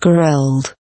grilled.